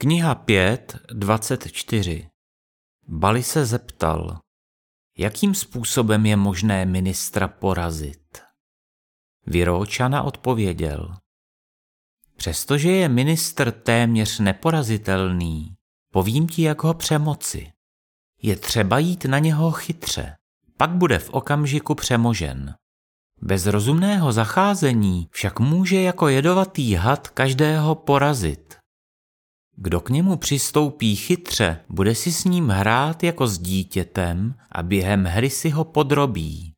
Kniha 5, 24 Bali se zeptal, jakým způsobem je možné ministra porazit. Vyroučana odpověděl, přestože je ministr téměř neporazitelný, povím ti, jak ho přemoci. Je třeba jít na něho chytře, pak bude v okamžiku přemožen. Bez rozumného zacházení však může jako jedovatý had každého porazit. Kdo k němu přistoupí chytře, bude si s ním hrát jako s dítětem a během hry si ho podrobí.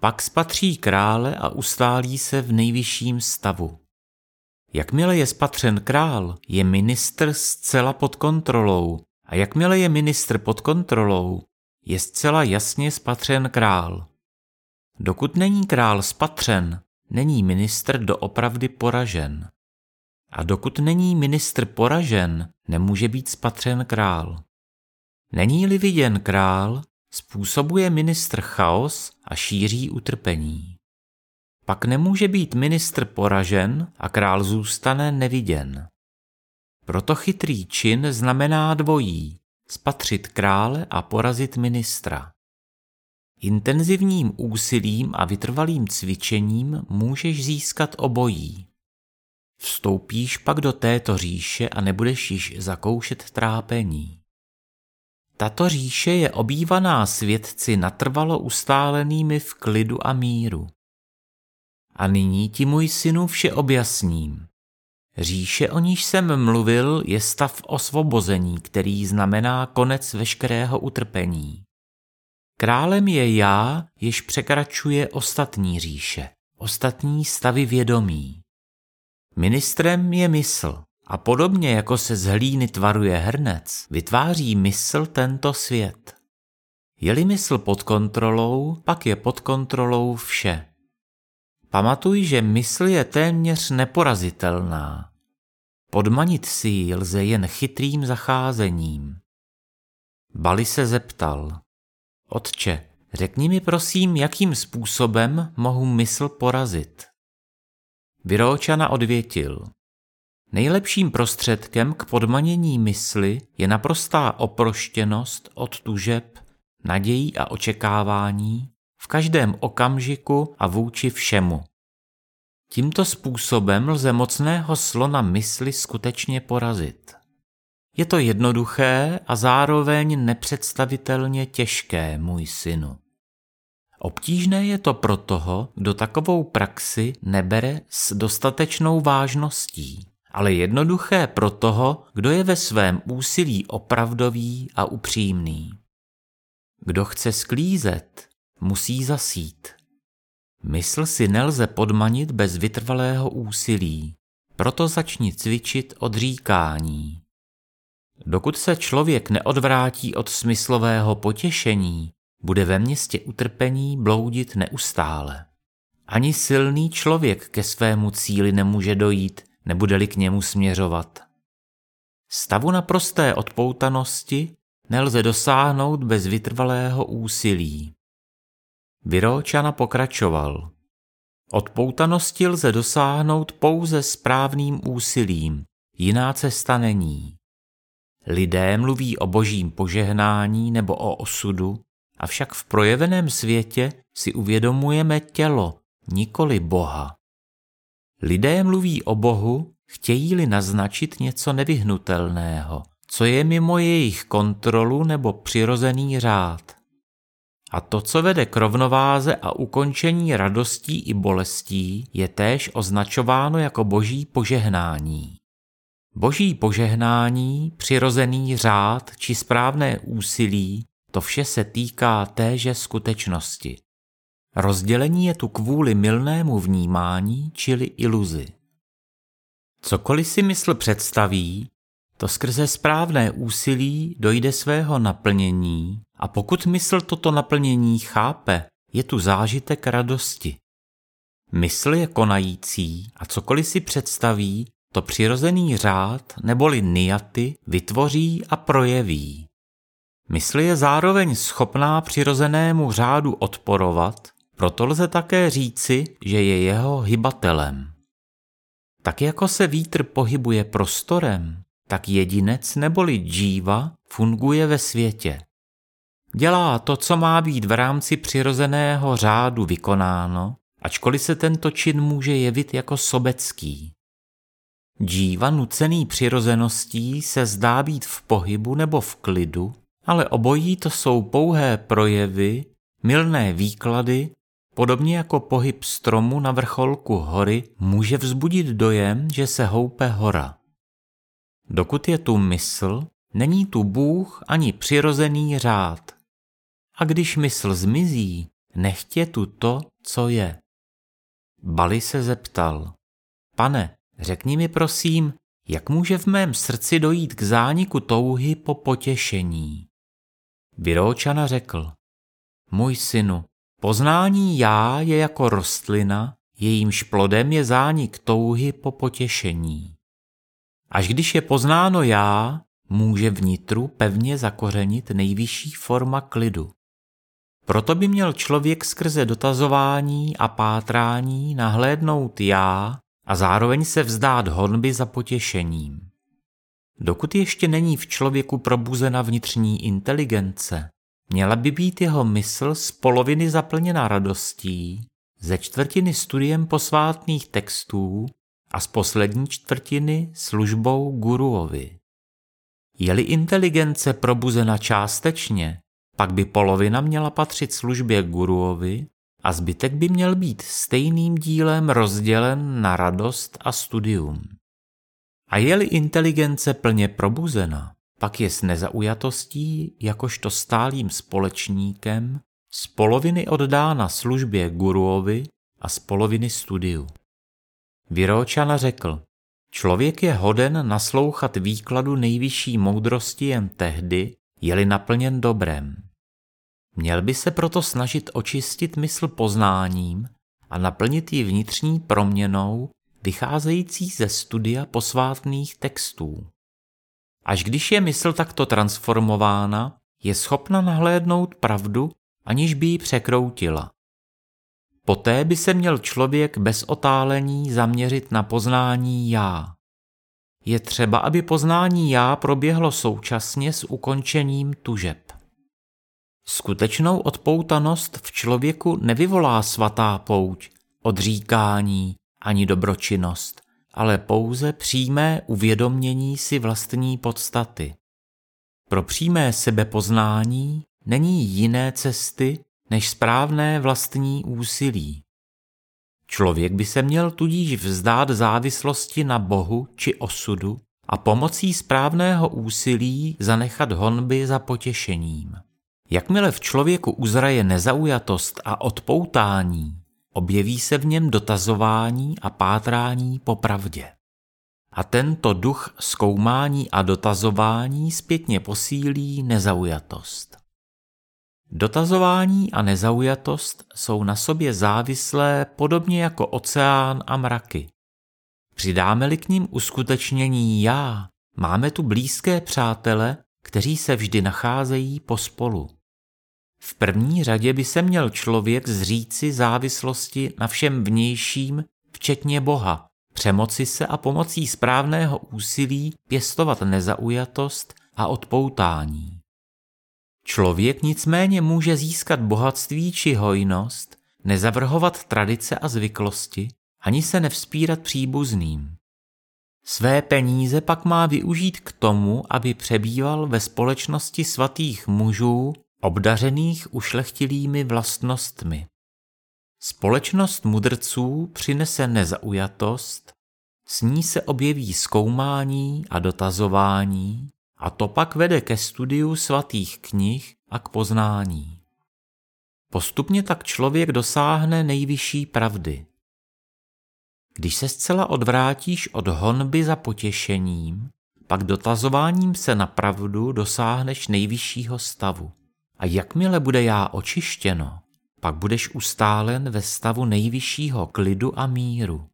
Pak spatří krále a ustálí se v nejvyšším stavu. Jakmile je spatřen král, je ministr zcela pod kontrolou a jakmile je ministr pod kontrolou, je zcela jasně spatřen král. Dokud není král spatřen, není ministr doopravdy poražen. A dokud není ministr poražen, nemůže být spatřen král. Není-li viděn král, způsobuje ministr chaos a šíří utrpení. Pak nemůže být ministr poražen a král zůstane neviděn. Proto chytrý čin znamená dvojí, spatřit krále a porazit ministra. Intenzivním úsilím a vytrvalým cvičením můžeš získat obojí. Vstoupíš pak do této říše a nebudeš již zakoušet trápení. Tato říše je obývaná svědci natrvalo ustálenými v klidu a míru. A nyní ti, můj synu, vše objasním. Říše, o níž jsem mluvil, je stav osvobození, který znamená konec veškerého utrpení. Králem je já, jež překračuje ostatní říše, ostatní stavy vědomí. Ministrem je mysl a podobně jako se z hlíny tvaruje hrnec, vytváří mysl tento svět. Je-li mysl pod kontrolou, pak je pod kontrolou vše. Pamatuj, že mysl je téměř neporazitelná. Podmanit si ji lze jen chytrým zacházením. Bali se zeptal. Otče, řekni mi prosím, jakým způsobem mohu mysl porazit. Vyroučana odvětil. Nejlepším prostředkem k podmanění mysli je naprostá oproštěnost od tužeb, nadějí a očekávání v každém okamžiku a vůči všemu. Tímto způsobem lze mocného slona mysli skutečně porazit. Je to jednoduché a zároveň nepředstavitelně těžké, můj synu. Obtížné je to pro toho, kdo takovou praxi nebere s dostatečnou vážností, ale jednoduché pro toho, kdo je ve svém úsilí opravdový a upřímný. Kdo chce sklízet, musí zasít. Mysl si nelze podmanit bez vytrvalého úsilí, proto začni cvičit odříkání. Dokud se člověk neodvrátí od smyslového potěšení, bude ve městě utrpení bloudit neustále. Ani silný člověk ke svému cíli nemůže dojít, nebude-li k němu směřovat. Stavu naprosté odpoutanosti nelze dosáhnout bez vytrvalého úsilí. Vyročana pokračoval. Odpoutanosti lze dosáhnout pouze správným úsilím, jiná cesta není. Lidé mluví o božím požehnání nebo o osudu, avšak v projeveném světě si uvědomujeme tělo, nikoli Boha. Lidé mluví o Bohu, chtějí-li naznačit něco nevyhnutelného, co je mimo jejich kontrolu nebo přirozený řád. A to, co vede k rovnováze a ukončení radostí i bolestí, je též označováno jako boží požehnání. Boží požehnání, přirozený řád či správné úsilí to vše se týká téže skutečnosti. Rozdělení je tu kvůli milnému vnímání, čili iluzi. Cokoliv si mysl představí, to skrze správné úsilí dojde svého naplnění a pokud mysl toto naplnění chápe, je tu zážitek radosti. Mysl je konající a cokoliv si představí, to přirozený řád neboli niaty vytvoří a projeví. Mysl je zároveň schopná přirozenému řádu odporovat, proto lze také říci, že je jeho hybatelem. Tak jako se vítr pohybuje prostorem, tak jedinec neboli džíva funguje ve světě. Dělá to, co má být v rámci přirozeného řádu vykonáno, ačkoliv se tento čin může jevit jako sobecký. Džíva nucený přirozeností se zdá být v pohybu nebo v klidu, ale obojí to jsou pouhé projevy, milné výklady, podobně jako pohyb stromu na vrcholku hory může vzbudit dojem, že se houpe hora. Dokud je tu mysl, není tu Bůh ani přirozený řád. A když mysl zmizí, nechtě tu to, co je. Bali se zeptal, pane, řekni mi prosím, jak může v mém srdci dojít k zániku touhy po potěšení? Vyroučana řekl, můj synu, poznání já je jako rostlina, jejímž plodem je zánik touhy po potěšení. Až když je poznáno já, může vnitru pevně zakořenit nejvyšší forma klidu. Proto by měl člověk skrze dotazování a pátrání nahlédnout já a zároveň se vzdát honby za potěšením. Dokud ještě není v člověku probuzena vnitřní inteligence, měla by být jeho mysl z poloviny zaplněna radostí, ze čtvrtiny studiem posvátných textů a z poslední čtvrtiny službou guruovi. Je-li inteligence probuzena částečně, pak by polovina měla patřit službě guruovi a zbytek by měl být stejným dílem rozdělen na radost a studium. A je-li inteligence plně probuzena, pak je s nezaujatostí jakožto stálým společníkem z poloviny oddána službě guruovi a z poloviny studiu. Vyročana řekl, člověk je hoden naslouchat výkladu nejvyšší moudrosti jen tehdy, je-li naplněn dobrem. Měl by se proto snažit očistit mysl poznáním a naplnit ji vnitřní proměnou, vycházející ze studia posvátných textů. Až když je mysl takto transformována, je schopna nahlédnout pravdu, aniž by ji překroutila. Poté by se měl člověk bez otálení zaměřit na poznání já. Je třeba, aby poznání já proběhlo současně s ukončením tužeb. Skutečnou odpoutanost v člověku nevyvolá svatá pouť, odříkání ani dobročinnost, ale pouze přímé uvědomění si vlastní podstaty. Pro přímé sebepoznání není jiné cesty než správné vlastní úsilí. Člověk by se měl tudíž vzdát závislosti na Bohu či osudu a pomocí správného úsilí zanechat honby za potěšením. Jakmile v člověku uzraje nezaujatost a odpoutání, objeví se v něm dotazování a pátrání po pravdě. A tento duch zkoumání a dotazování zpětně posílí nezaujatost. Dotazování a nezaujatost jsou na sobě závislé podobně jako oceán a mraky. Přidáme-li k ním uskutečnění já, máme tu blízké přátele, kteří se vždy nacházejí pospolu. V první řadě by se měl člověk zříci závislosti na všem vnějším, včetně Boha, přemoci se a pomocí správného úsilí pěstovat nezaujatost a odpoutání. Člověk nicméně může získat bohatství či hojnost, nezavrhovat tradice a zvyklosti, ani se nevzpírat příbuzným. Své peníze pak má využít k tomu, aby přebýval ve společnosti svatých mužů, obdařených ušlechtilými vlastnostmi. Společnost mudrců přinese nezaujatost, s ní se objeví zkoumání a dotazování, a to pak vede ke studiu svatých knih a k poznání. Postupně tak člověk dosáhne nejvyšší pravdy. Když se zcela odvrátíš od honby za potěšením, pak dotazováním se na pravdu dosáhneš nejvyššího stavu. A jakmile bude já očištěno, pak budeš ustálen ve stavu nejvyššího klidu a míru.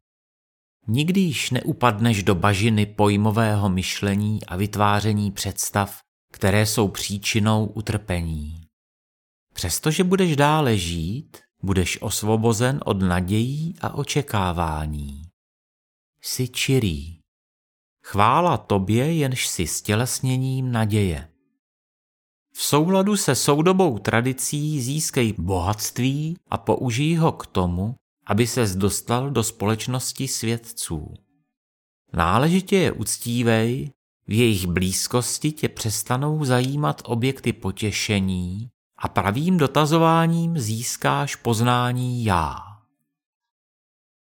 Nikdy již neupadneš do bažiny pojmového myšlení a vytváření představ, které jsou příčinou utrpení. Přestože budeš dále žít, budeš osvobozen od nadějí a očekávání. Jsi čirý. Chvála tobě, jenž si stělesněním naděje. V souladu se soudobou tradicí získej bohatství a použij ho k tomu, aby ses dostal do společnosti svědců. Náležitě je uctívej, v jejich blízkosti tě přestanou zajímat objekty potěšení a pravým dotazováním získáš poznání já.